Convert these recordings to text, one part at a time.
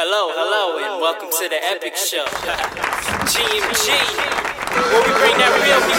Hello, hello, and welcome to the Epic Show. GMG, where we bring that real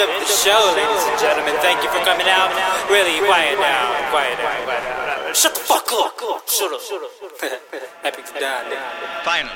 end of the show, ladies and gentlemen. Thank you for coming out. Really, quiet now. Quiet now. Quiet. Shut the fuck up. Shut up. Epic's done. Finally,